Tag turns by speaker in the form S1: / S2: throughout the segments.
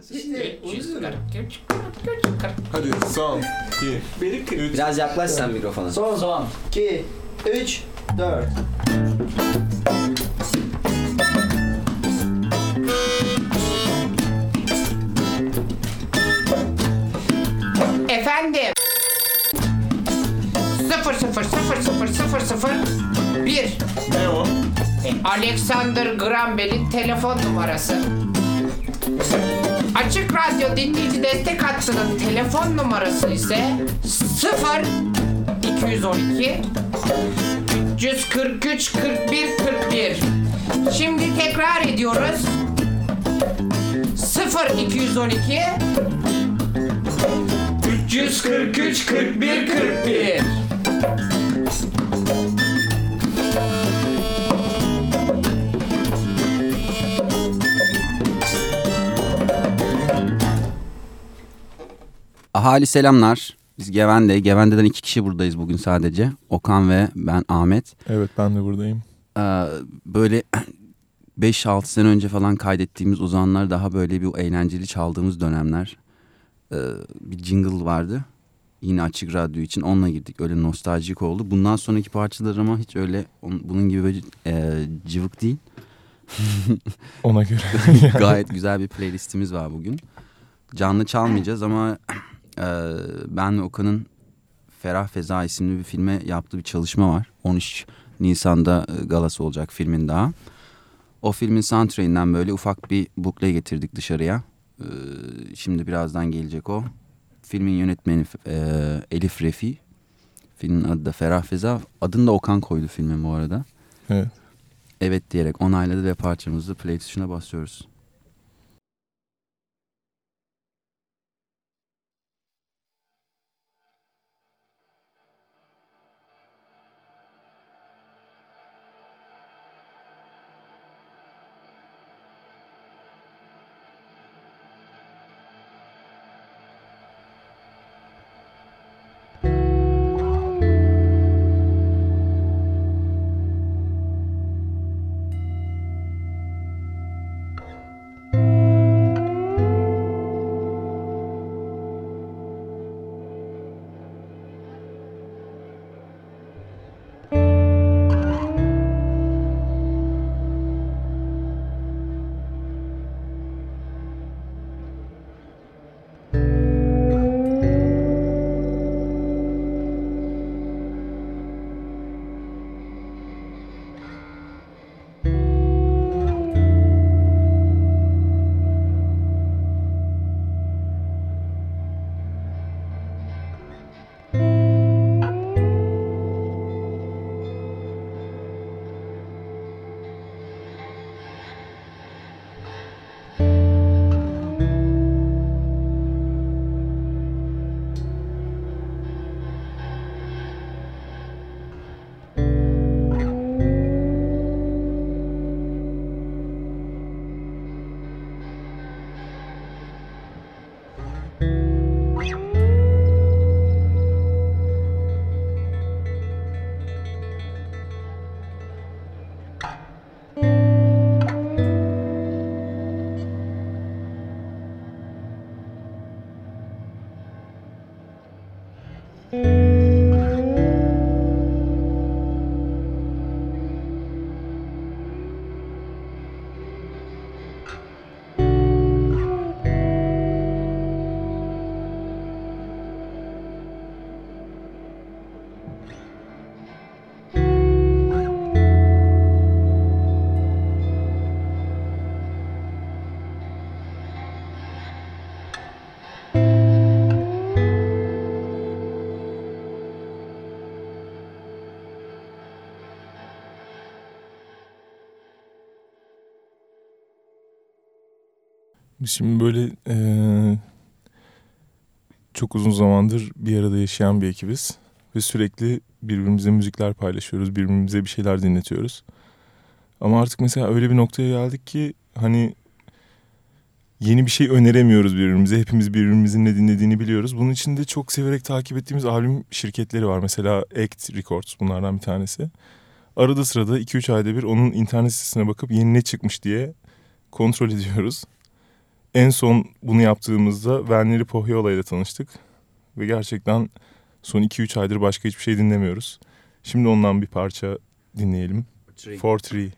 S1: İşte onu
S2: 340,
S1: diyorum.
S2: 340.
S3: Hadi son, iki, üç.
S4: Biraz yaklaş sen mikrofona.
S1: Son.
S2: Son.
S1: 2, 3, 4.
S2: Efendim. 0 0 0 0 0 0 1
S3: Ne o?
S2: Alexander Graham Bell'in telefon numarası. Açık Radyo dinleyici destek hattının telefon numarası ise 0 212 343 41 41. Şimdi tekrar ediyoruz. 0 212 343 41 41.
S5: Ahali selamlar. Biz Geven'de. Gevende'den iki kişi buradayız bugün sadece. Okan ve ben Ahmet.
S3: Evet ben de buradayım.
S5: Ee, böyle 5-6 sene önce falan kaydettiğimiz uzanlar daha böyle bir eğlenceli çaldığımız dönemler. Ee, bir jingle vardı. Yine açık radyo için onunla girdik. Öyle nostaljik oldu. Bundan sonraki parçalar ama hiç öyle on- bunun gibi böyle e, cıvık değil.
S3: Ona göre.
S5: Gayet güzel bir playlistimiz var bugün. Canlı çalmayacağız ama e, ben ve Okan'ın Ferah Feza isimli bir filme yaptığı bir çalışma var. 13 Nisan'da e, galası olacak filmin daha. O filmin soundtrack'inden böyle ufak bir bukle getirdik dışarıya. E, şimdi birazdan gelecek o. Filmin yönetmeni e, Elif Refi. Filmin adı da Ferah Feza. Adını da Okan koydu filmin bu arada.
S3: Evet.
S5: Evet diyerek onayladı ve parçamızı play tuşuna basıyoruz.
S3: Biz şimdi böyle eee, çok uzun zamandır bir arada yaşayan bir ekibiz. Ve sürekli birbirimize müzikler paylaşıyoruz. Birbirimize bir şeyler dinletiyoruz. Ama artık mesela öyle bir noktaya geldik ki hani yeni bir şey öneremiyoruz birbirimize. Hepimiz birbirimizin ne dinlediğini biliyoruz. Bunun için de çok severek takip ettiğimiz albüm şirketleri var. Mesela Act Records bunlardan bir tanesi. Arada sırada 2-3 ayda bir onun internet sitesine bakıp yeni ne çıkmış diye kontrol ediyoruz. En son bunu yaptığımızda Verneri Pohyola ile tanıştık. Ve gerçekten son 2-3 aydır başka hiçbir şey dinlemiyoruz. Şimdi ondan bir parça dinleyelim. For Three.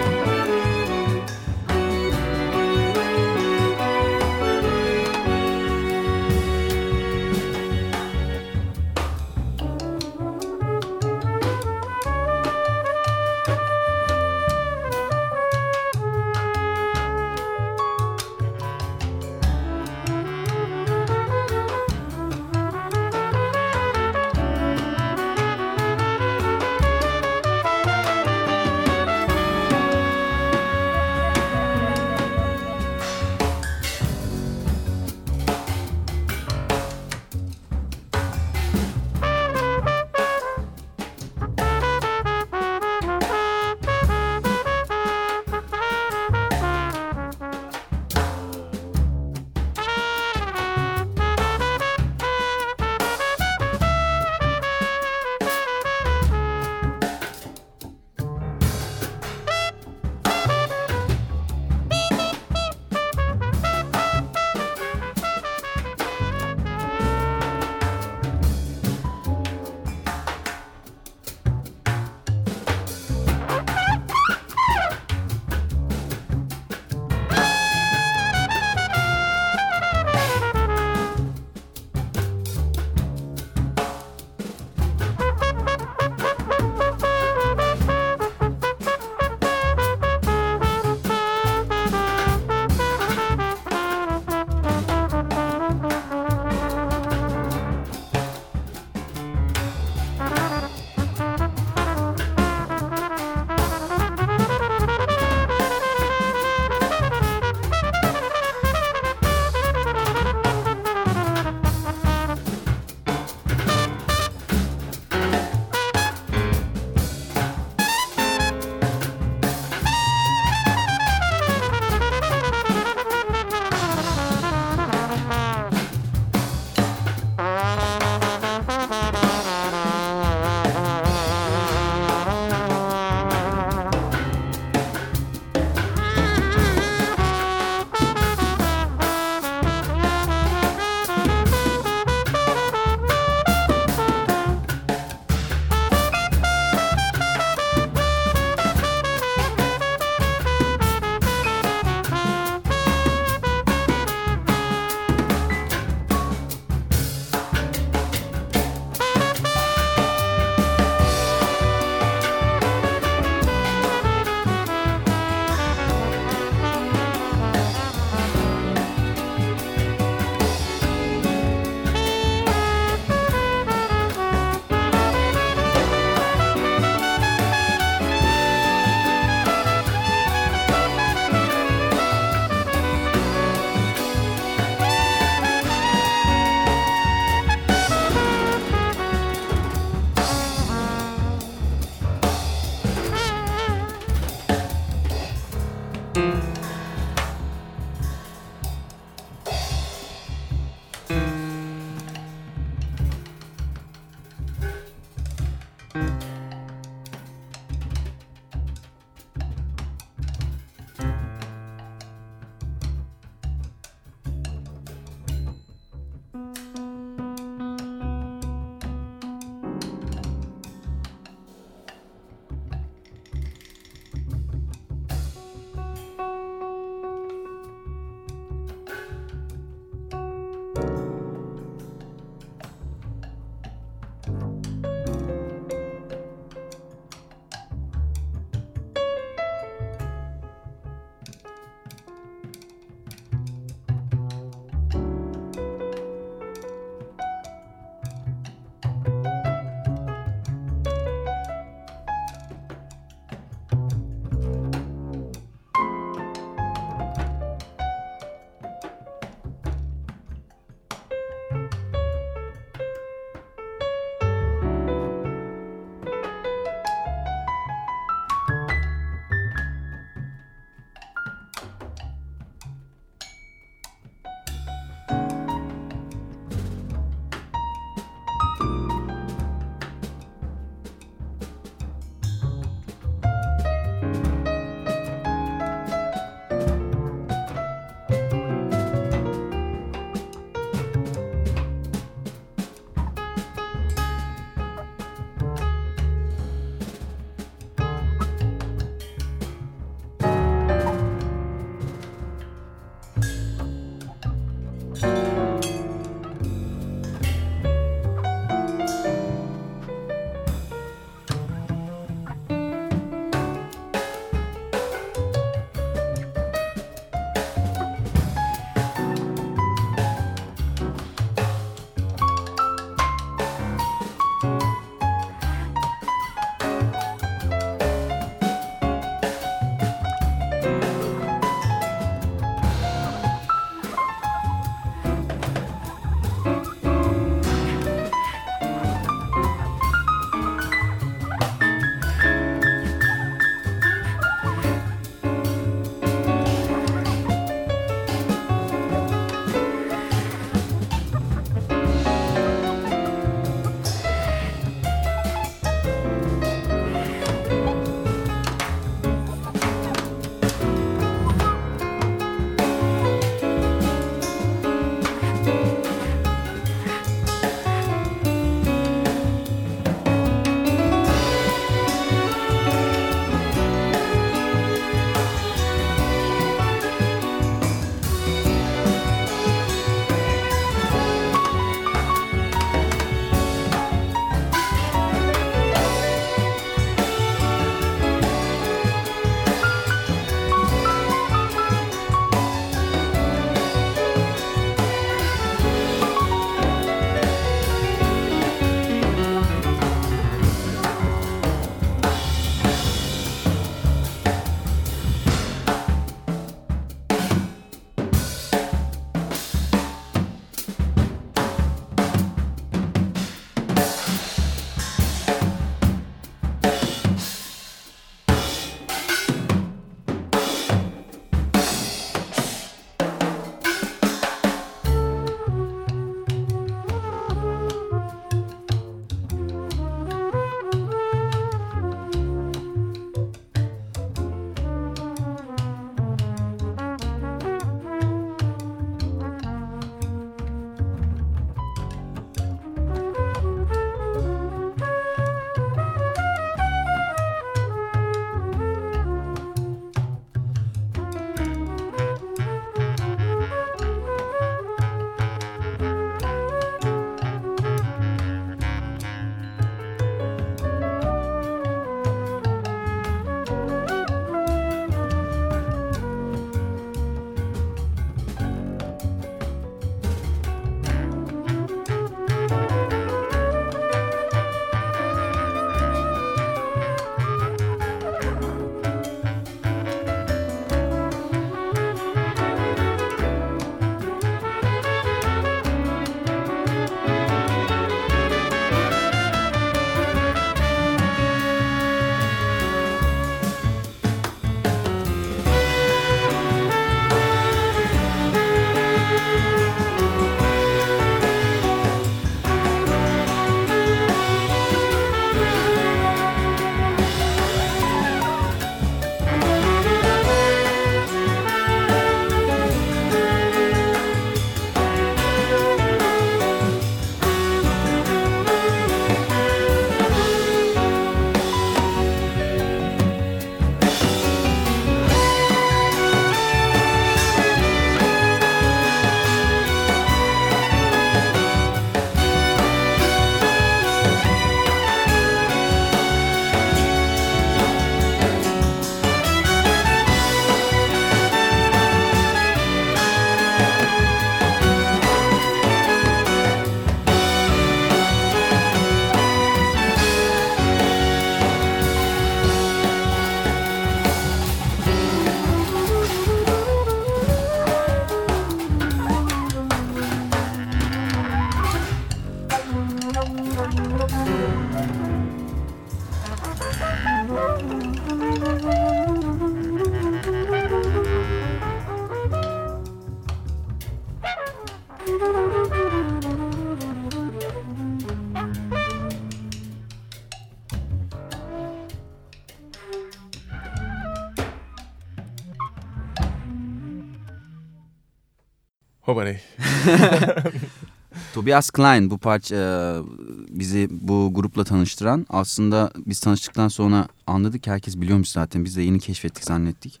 S5: Tobias Klein bu parça e, bizi bu grupla tanıştıran aslında biz tanıştıktan sonra anladık herkes biliyormuş zaten biz de yeni keşfettik zannettik.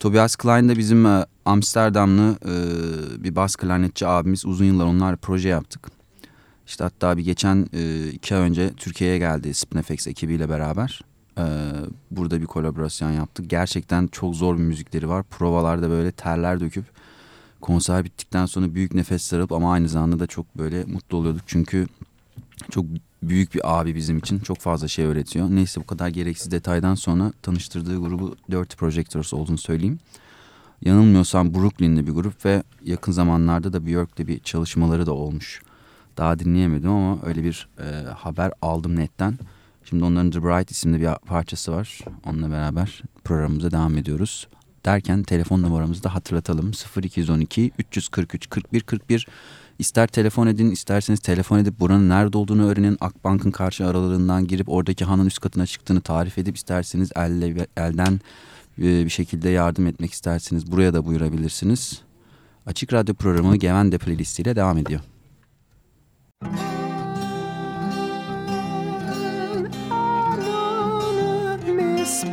S5: Tobias Klein de bizim e, Amsterdamlı e, bir bas klarnetçi abimiz uzun yıllar onlar proje yaptık. İşte hatta bir geçen iki ay önce Türkiye'ye geldi Spinefex ekibiyle beraber. Burada bir kolaborasyon yaptık. Gerçekten çok zor bir müzikleri var. Provalarda böyle terler döküp konser bittikten sonra büyük nefes alıp ama aynı zamanda da çok böyle mutlu oluyorduk. Çünkü çok büyük bir abi bizim için. Çok fazla şey öğretiyor. Neyse bu kadar gereksiz detaydan sonra tanıştırdığı grubu Dirty Projectors olduğunu söyleyeyim. Yanılmıyorsam Brooklyn'li bir grup ve yakın zamanlarda da York'ta bir çalışmaları da olmuş. Daha dinleyemedim ama öyle bir e, haber aldım netten. Şimdi onların The Bright isimli bir parçası var. Onunla beraber programımıza devam ediyoruz. Derken telefon numaramızı da hatırlatalım. 0212 343 41 41 İster telefon edin isterseniz telefon edip buranın nerede olduğunu öğrenin. Akbank'ın karşı aralarından girip oradaki hanın üst katına çıktığını tarif edip isterseniz elle, elden e, bir şekilde yardım etmek isterseniz buraya da buyurabilirsiniz. Açık Radyo programı Gevende playlistiyle devam ediyor.
S4: Miss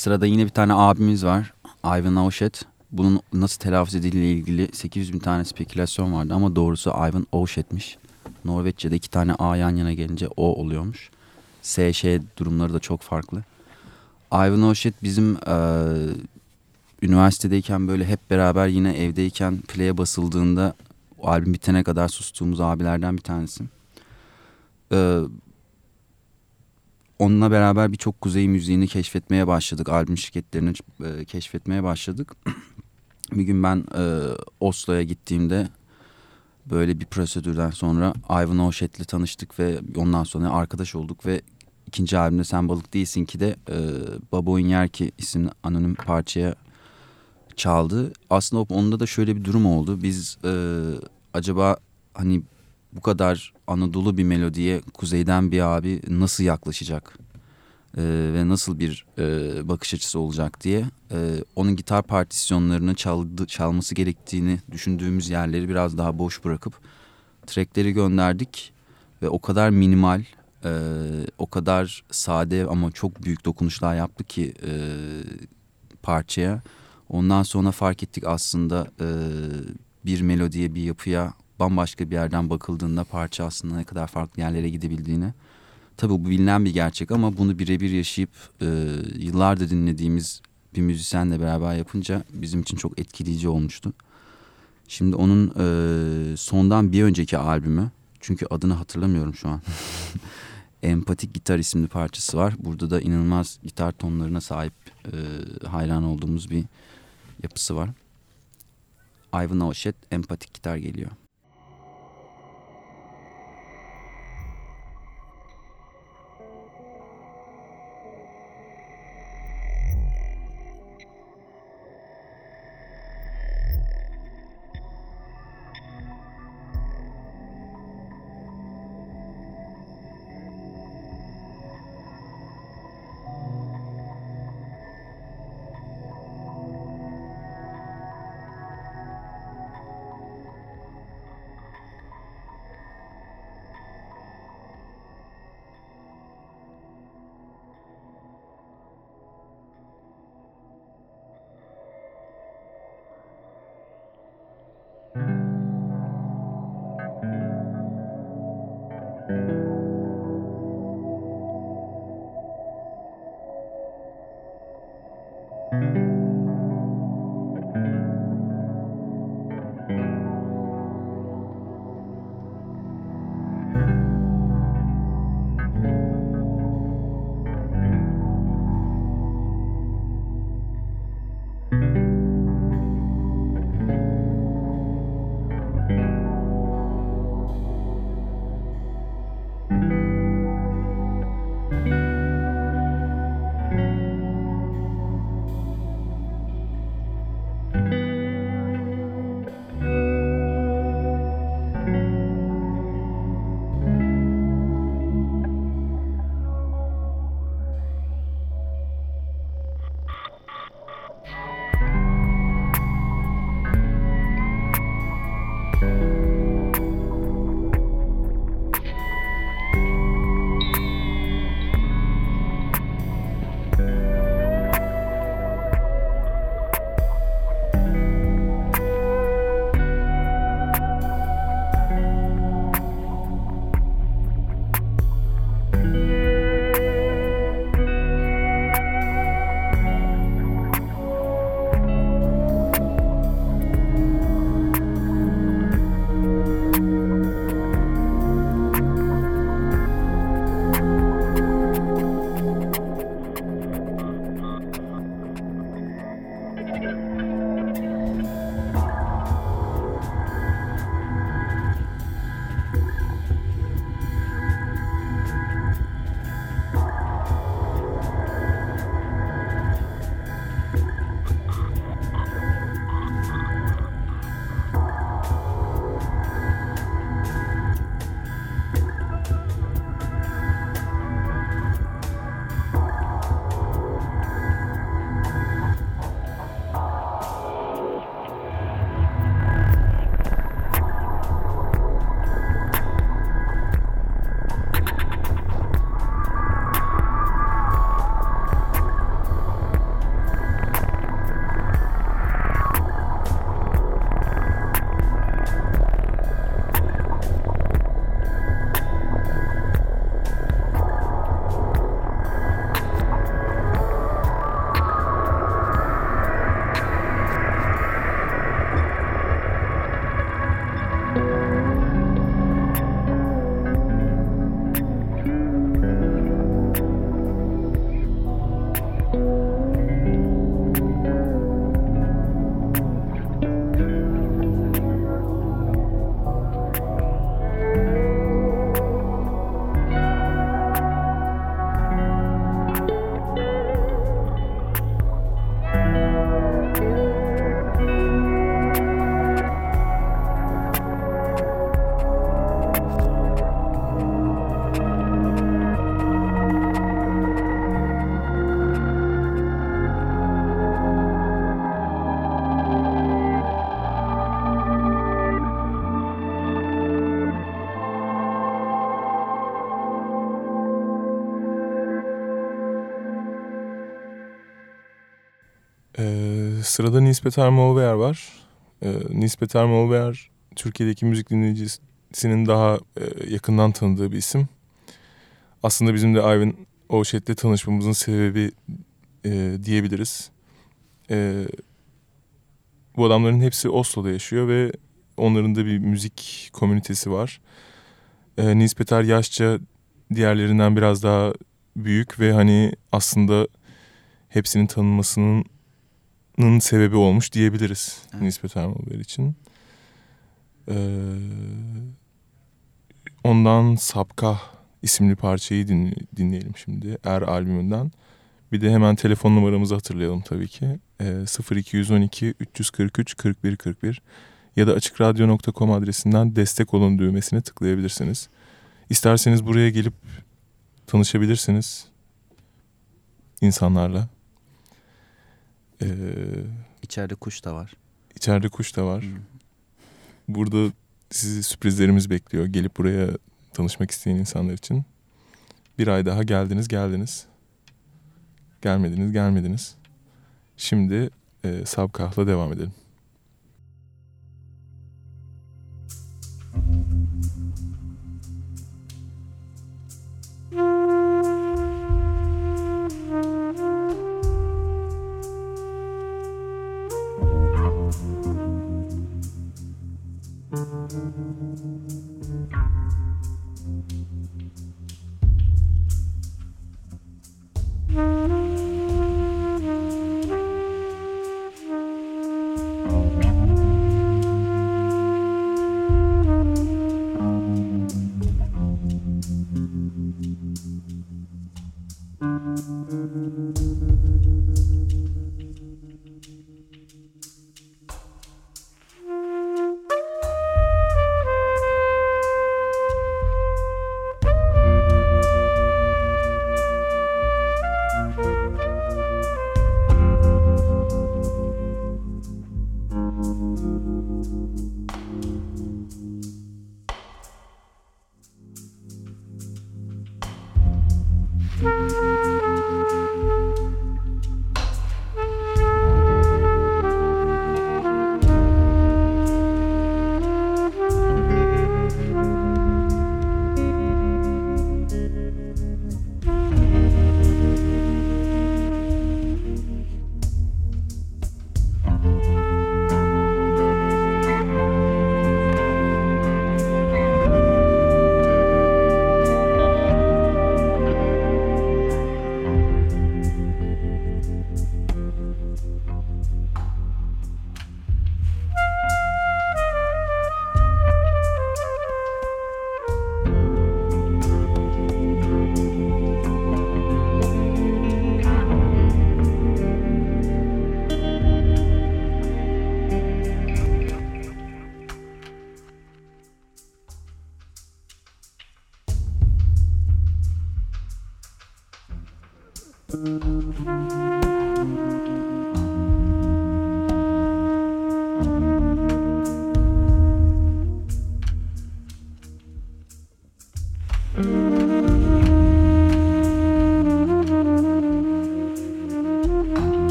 S5: sırada yine bir tane abimiz var. Ivan Oşet. Bunun nasıl telaffuz edildiğiyle ilgili 800 bin tane spekülasyon vardı ama doğrusu Ivan Oşet'miş. Norveççe'de iki tane A yan yana gelince O oluyormuş. S, Ş durumları da çok farklı. Ivan Oşet bizim e, üniversitedeyken böyle hep beraber yine evdeyken play'e basıldığında albüm bitene kadar sustuğumuz abilerden bir tanesi. E, onunla beraber birçok kuzey müziğini keşfetmeye başladık. Albüm şirketlerini e, keşfetmeye başladık. bir gün ben e, Oslo'ya gittiğimde böyle bir prosedürden sonra Ivan Oşet'le tanıştık ve ondan sonra arkadaş olduk ve ikinci albümde Sen Balık Değilsin ki de e, Baboyun Yerki isimli anonim parçaya çaldı. Aslında onda da şöyle bir durum oldu. Biz e, acaba hani bu kadar Anadolu bir melodiye kuzeyden bir abi nasıl yaklaşacak e, ve nasıl bir e, bakış açısı olacak diye e, onun gitar partisyonlarını çaldı, çalması gerektiğini düşündüğümüz yerleri biraz daha boş bırakıp trackleri gönderdik ve o kadar minimal e, o kadar sade ama çok büyük dokunuşlar yaptı ki e, parçaya. Ondan sonra fark ettik aslında e, bir melodiye, bir yapıya bambaşka bir yerden bakıldığında parça aslında ne kadar farklı yerlere gidebildiğini. Tabii bu bilinen bir gerçek ama bunu birebir yaşayıp e, yıllardır dinlediğimiz bir müzisyenle beraber yapınca bizim için çok etkileyici olmuştu. Şimdi onun e, sondan bir önceki albümü, çünkü adını hatırlamıyorum şu an. Empatik Gitar isimli parçası var. Burada da inanılmaz gitar tonlarına sahip e, hayran olduğumuz bir yapısı var. Ivan Oşet Empatik Gitar geliyor.
S3: Sırada Nispeter Molver var. Ee, Nispeter Molver Türkiye'deki müzik dinleyicisinin daha e, yakından tanıdığı bir isim. Aslında bizim de Ivan Oşet'le tanışmamızın sebebi e, diyebiliriz. E, bu adamların hepsi Oslo'da yaşıyor ve onların da bir müzik komünitesi var. E, Nispeter yaşça diğerlerinden biraz daha büyük ve hani aslında hepsinin tanınmasının sebebi olmuş diyebiliriz
S5: Evet.
S3: nispeten Molver için. Ee, ondan Sapkah isimli parçayı dinle- dinleyelim şimdi Er albümünden. Bir de hemen telefon numaramızı hatırlayalım tabii ki. Ee, 0212 343 41 41 ya da açıkradyo.com adresinden destek olun düğmesine tıklayabilirsiniz. İsterseniz buraya gelip tanışabilirsiniz insanlarla. Ee,
S5: İçeride kuş da var.
S3: içeride kuş da var.
S5: Hmm.
S3: Burada sizi sürprizlerimiz bekliyor. Gelip buraya tanışmak isteyen insanlar için. Bir ay daha geldiniz geldiniz. Gelmediniz gelmediniz. Şimdi e, Sabkah'la devam edelim. Mm-hmm.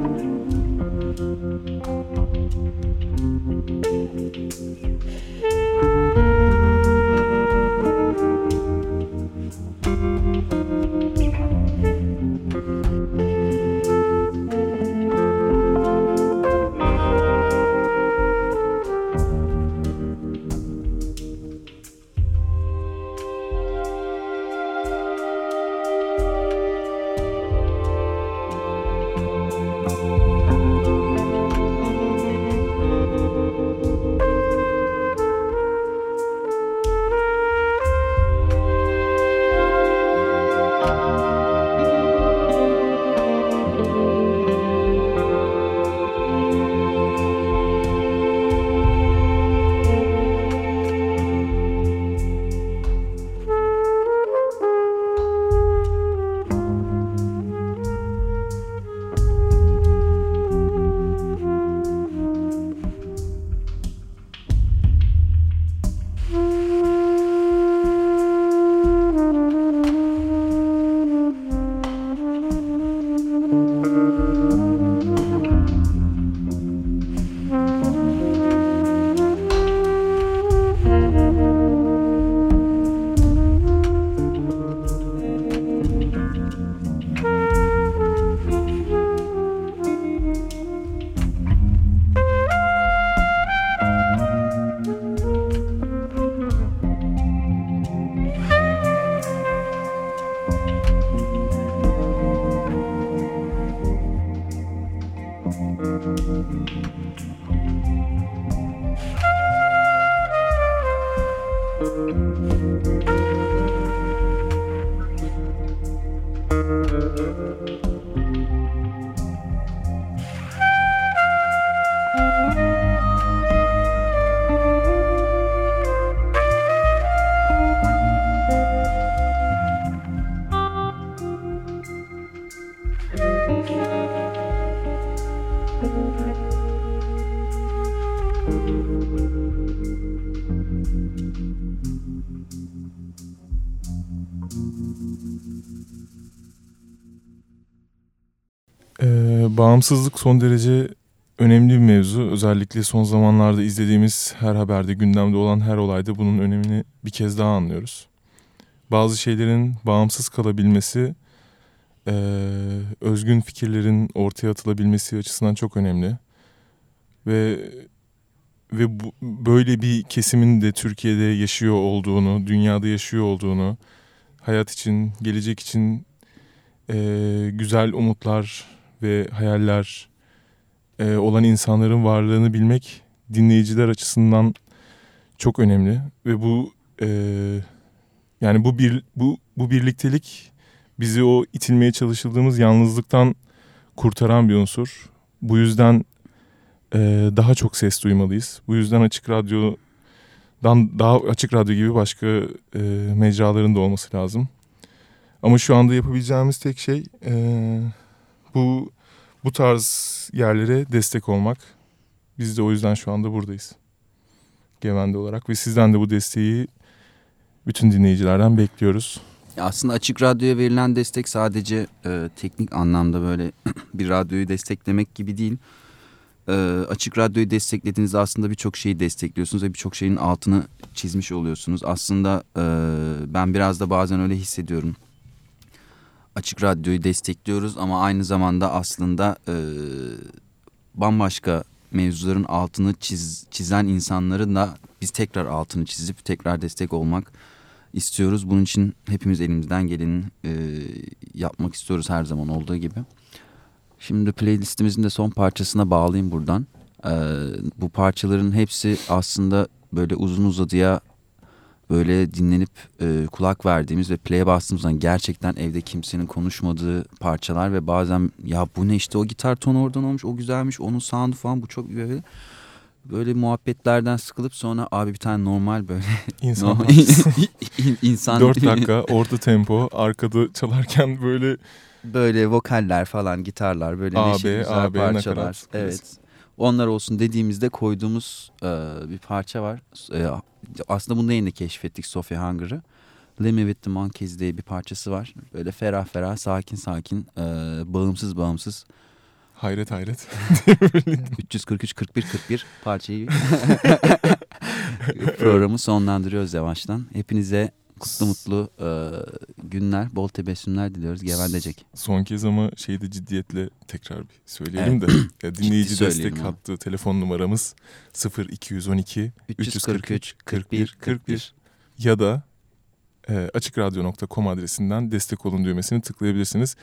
S3: Thank you. Bağımsızlık son derece önemli bir mevzu. Özellikle son zamanlarda izlediğimiz her haberde, gündemde olan her olayda bunun önemini bir kez daha anlıyoruz. Bazı şeylerin bağımsız kalabilmesi, ee, özgün fikirlerin ortaya atılabilmesi açısından çok önemli. Ve ve bu, böyle bir kesimin de Türkiye'de yaşıyor olduğunu, dünyada yaşıyor olduğunu, hayat için, gelecek için ee, güzel umutlar ve hayaller e, olan insanların varlığını bilmek dinleyiciler açısından çok önemli ve bu e, yani bu bir bu bu birliktelik bizi o itilmeye çalışıldığımız yalnızlıktan kurtaran bir unsur. Bu yüzden e, daha çok ses duymalıyız. Bu yüzden açık radyodan daha açık radyo gibi başka e, mecraların da olması lazım. Ama şu anda yapabileceğimiz tek şey e, bu bu tarz yerlere destek olmak. Biz de o yüzden şu anda buradayız. Gevende olarak ve sizden de bu desteği bütün dinleyicilerden bekliyoruz.
S5: Aslında Açık Radyo'ya verilen destek sadece e, teknik anlamda böyle bir radyoyu desteklemek gibi değil. E, açık Radyo'yu desteklediğinizde aslında birçok şeyi destekliyorsunuz ve birçok şeyin altını çizmiş oluyorsunuz. Aslında e, ben biraz da bazen öyle hissediyorum. Açık Radyo'yu destekliyoruz ama aynı zamanda aslında e, bambaşka mevzuların altını çiz, çizen insanların da biz tekrar altını çizip tekrar destek olmak istiyoruz. Bunun için hepimiz elimizden geleni e, yapmak istiyoruz her zaman olduğu gibi. Şimdi playlistimizin de son parçasına bağlayayım buradan. E, bu parçaların hepsi aslında böyle uzun uzadıya böyle dinlenip e, kulak verdiğimiz ve play'e bastığımızdan gerçekten evde kimsenin konuşmadığı parçalar ve bazen ya bu ne işte o gitar tonu oradan olmuş o güzelmiş onun sound'u falan bu çok böyle böyle muhabbetlerden sıkılıp sonra abi bir tane normal böyle
S3: İnsan
S5: no, in- insan
S3: 4 dakika orta tempo arkada çalarken böyle
S5: böyle vokaller falan gitarlar böyle
S3: AB,
S5: neşeli güzel
S3: AB,
S5: parçalar. Evet. Onlar olsun dediğimizde koyduğumuz e, bir parça var. E, aslında bunu yeni keşfettik Sophie Hunger'ı. Let Me With The Monkeys diye bir parçası var. Böyle ferah ferah sakin sakin e, bağımsız bağımsız
S3: hayret hayret.
S5: 343 41 41 parçayı programı sonlandırıyoruz yavaştan. Hepinize kutlu mutlu e, günler, bol tebessümler diliyoruz. Gevendecek.
S3: Son kez ama şeyi de ciddiyetle tekrar bir söyleyelim de. Ya dinleyici destek hattı telefon numaramız 0212
S5: 343 41 41
S3: ya da e, açıkradyo.com adresinden destek olun düğmesini tıklayabilirsiniz.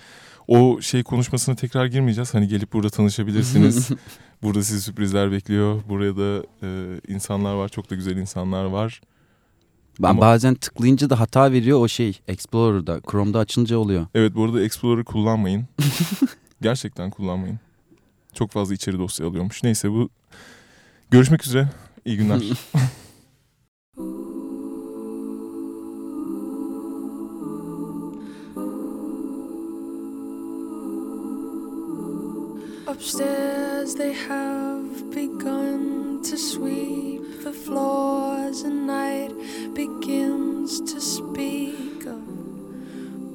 S3: O şey konuşmasına tekrar girmeyeceğiz. Hani gelip burada tanışabilirsiniz. burada sizi sürprizler bekliyor. Buraya da e, insanlar var. Çok da güzel insanlar var.
S5: Ben
S3: Ama-
S5: bazen tıklayınca da hata veriyor o şey Explorer'da. Chrome'da açınca oluyor.
S3: Evet bu arada Explorer'ı kullanmayın. Gerçekten kullanmayın. Çok fazla içeri dosya alıyormuş. Neyse bu görüşmek üzere. İyi günler.
S6: Upstairs, they have begun to sweep the floors, and night begins to speak of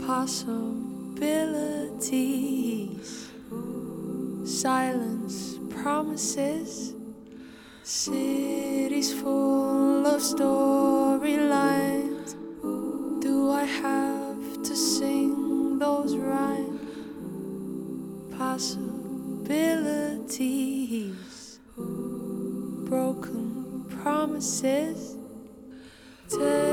S6: possibilities. Silence promises, cities full of storylines. Do I have to sing those rhymes? possibilities, promises. Take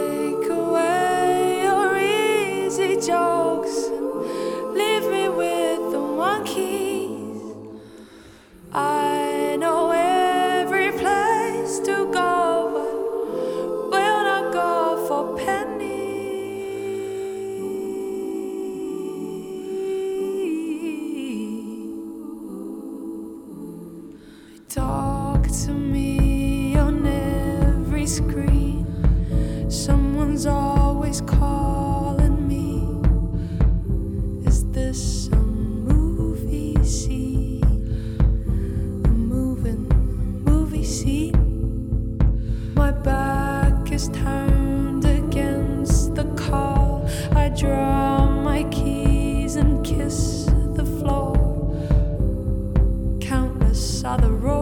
S6: saw the road.